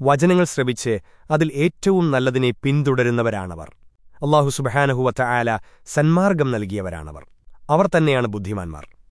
വചനങ്ങൾ ശ്രവിച്ച് അതിൽ ഏറ്റവും നല്ലതിനെ പിന്തുടരുന്നവരാണവർ. അള്ളാഹു സുബഹാനഹുവറ്റ ആല സന്മാർഗം നൽകിയവരാണവർ. അവർ തന്നെയാണ് ബുദ്ധിമാന്മാർ.